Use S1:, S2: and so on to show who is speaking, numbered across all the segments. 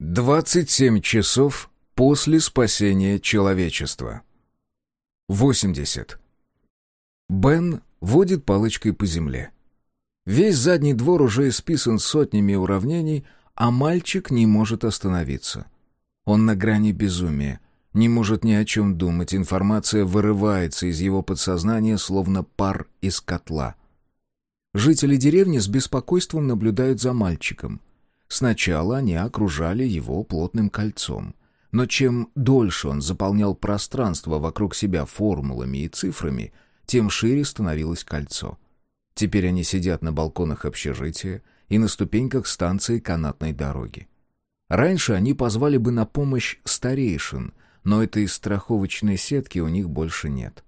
S1: 27 часов после спасения человечества. 80. Бен водит палочкой по земле. Весь задний двор уже исписан сотнями уравнений, а мальчик не может остановиться. Он на грани безумия, не может ни о чем думать, информация вырывается из его подсознания, словно пар из котла. Жители деревни с беспокойством наблюдают за мальчиком. Сначала они окружали его плотным кольцом. Но чем дольше он заполнял пространство вокруг себя формулами и цифрами, тем шире становилось кольцо. Теперь они сидят на балконах общежития и на ступеньках станции канатной дороги. Раньше они позвали бы на помощь старейшин, но этой страховочной сетки у них больше нет.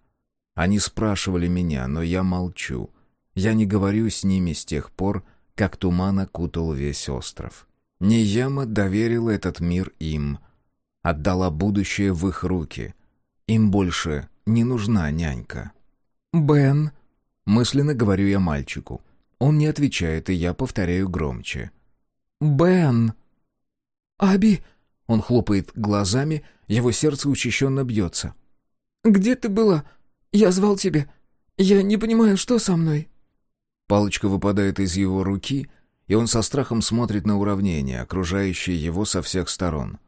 S1: Они спрашивали меня, но я молчу — я не говорю с ними с тех пор, как туман окутал весь остров. Нияма доверила этот мир им, отдала будущее в их руки. Им больше не нужна нянька.
S2: «Бен», —
S1: мысленно говорю я мальчику. Он не отвечает, и я повторяю громче.
S2: «Бен».
S1: «Аби», — он хлопает глазами, его сердце учащенно бьется.
S2: «Где ты была? Я звал тебя. Я не понимаю, что со мной».
S1: Палочка выпадает из его руки, и он со страхом смотрит на уравнение, окружающее его со всех сторон.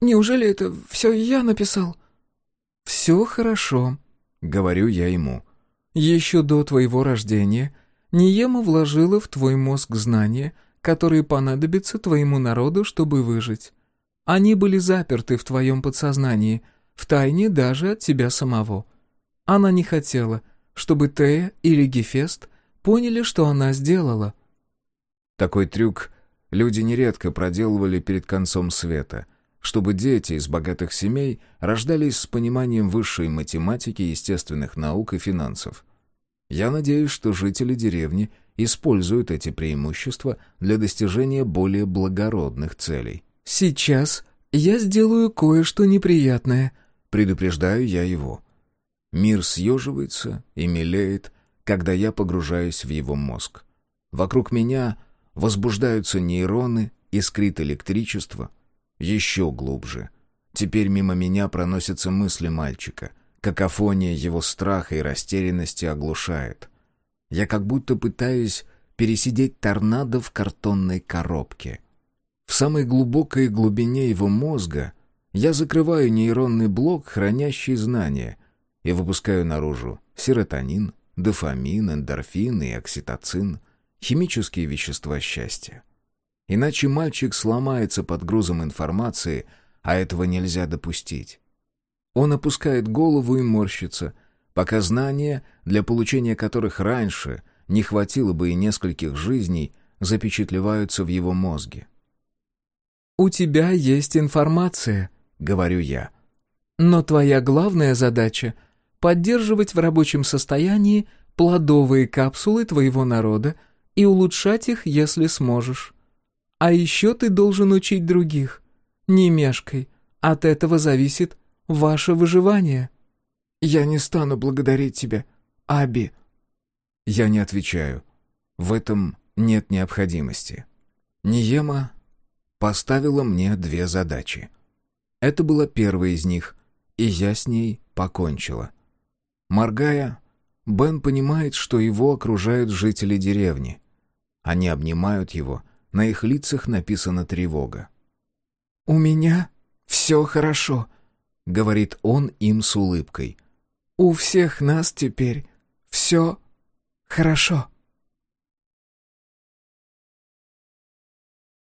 S2: «Неужели это все я написал?»
S1: «Все хорошо», — говорю я ему.
S2: «Еще до твоего рождения Ниема вложила в твой мозг знания, которые понадобятся твоему народу, чтобы выжить. Они были заперты в твоем подсознании, в тайне даже от тебя самого. Она не хотела, чтобы Тея или Гефест поняли, что она сделала.
S1: Такой трюк люди нередко проделывали перед концом света, чтобы дети из богатых семей рождались с пониманием высшей математики, естественных наук и финансов. Я надеюсь, что жители деревни используют эти преимущества для достижения более благородных целей.
S2: «Сейчас я сделаю кое-что неприятное», —
S1: предупреждаю я его. Мир съеживается и мелеет, когда я погружаюсь в его мозг. Вокруг меня возбуждаются нейроны, искрит электричество. Еще глубже. Теперь мимо меня проносятся мысли мальчика. Какофония его страха и растерянности оглушает. Я как будто пытаюсь пересидеть торнадо в картонной коробке. В самой глубокой глубине его мозга я закрываю нейронный блок, хранящий знания, и выпускаю наружу серотонин, дофамин, эндорфин и окситоцин — химические вещества счастья. Иначе мальчик сломается под грузом информации, а этого нельзя допустить. Он опускает голову и морщится, пока знания, для получения которых раньше не хватило бы и нескольких жизней, запечатлеваются в его мозге.
S2: «У тебя есть информация», — говорю я. «Но твоя главная задача — поддерживать в рабочем состоянии плодовые капсулы твоего народа и улучшать их, если сможешь. А еще ты должен учить других. Не мешкай, от этого зависит ваше выживание.
S1: Я не стану благодарить тебя, Аби. Я не отвечаю. В этом нет необходимости. Ниема поставила мне две задачи. Это была первая из них, и я с ней покончила. Моргая, Бен понимает, что его окружают жители деревни. Они обнимают его, на их лицах написана тревога.
S2: «У меня все хорошо», — говорит он им с улыбкой. «У всех нас теперь все хорошо».